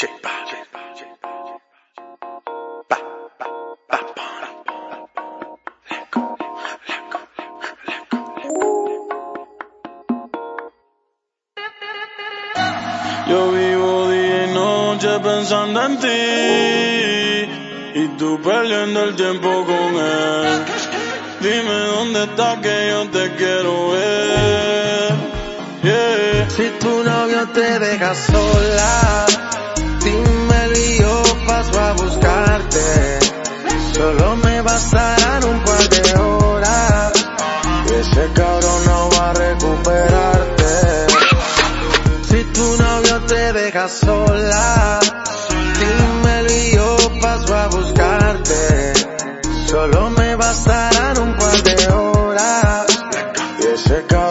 Yo vivo día y noche pensando en ti y tú perdiendo el tiempo con él. Dime dónde estás que yo te quiero ver. Yeah. Si tu novio te deja sola, buscarte. Solo me bastarán un par de horas. Ese cabrón no va a recuperarte. Si tu novio te deja sola, dímelo y yo paso a buscarte. Solo me bastarán un par de horas. Y ese cabrón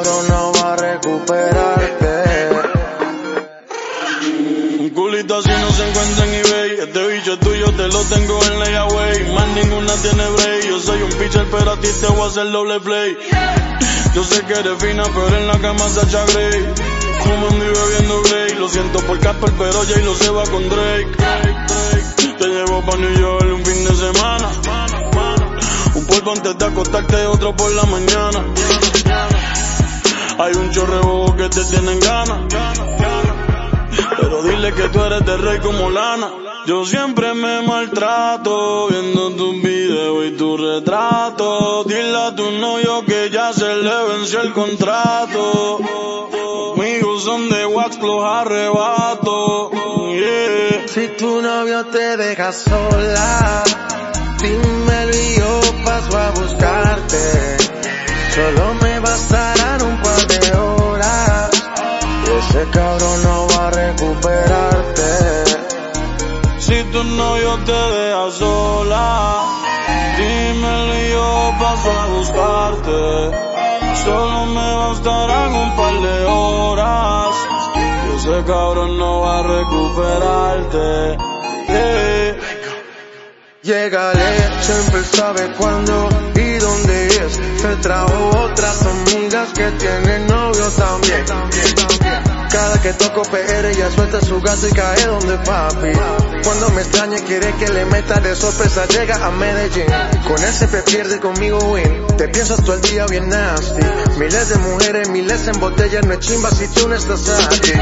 te lo tengo en layaway. Más ninguna tiene break. Yo soy un pitcher, pero a ti te voy a hacer doble play. Yo sé que eres fina, pero en la cama Sacha Grey. Fumando y bebiendo Grey. Lo siento por Casper, pero Jay lo se va con Drake. Te llevo pa' New York un fin de semana. Un polvo antes de acostarte, otro por la mañana. Hay un chorrebo que te tienen ganas. Pero dile que tú eres de rey como lana. Yo siempre me maltrato viendo tus videos y tu retrato. Dile a tu novio que ya se le venció el contrato. Conmigo son de wax los arrebatos. Yeah. Si tu novio te deja sola, dímelo y yo paso a buscarte. Solo recuperarte. Si tu novio te deja sola, dímelo y yo paso a buscarte. Solo me bastarán un par de horas. Ese cabrón no va a recuperarte. Yeah. Llegale, siempre sabe cuándo y dónde es. Se trajo otras amigas que tienen novio también. Cada que toco PR ella suelta su gato y cae donde papi. Cuando me extraña quiere que le meta de sorpresa llega a Medellín. Con él siempre pierde conmigo win. Te pienso todo el día bien nasty. Miles de mujeres, miles en botellas, no es chimba si tú no estás aquí.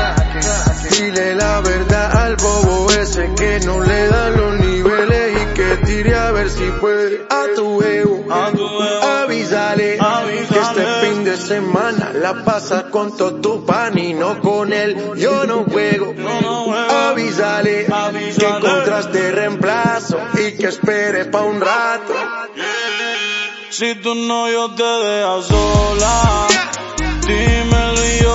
Dile la verdad al bobo ese que no le da los niveles y que tire a ver si puede a tu ego. Avísale, Avísale. que este fin de semana la pasa con todo tu pan y no con él. Yo no juego. Yo no. Avísale, que encontraste reemplazo y que espere pa' un rato. Si tu novio te deja sola, dímelo yo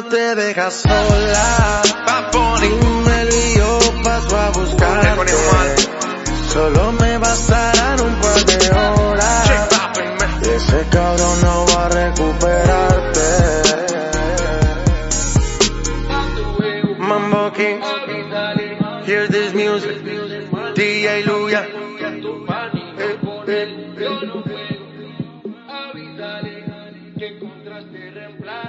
no te dejas sola. Pa' ponerme el yo paso a buscarte. Solo me bastarán un par de horas. Ese cabrón no va a recuperarte. Mambo King. Hear this music. DJ Luya. Que encontraste reemplazo.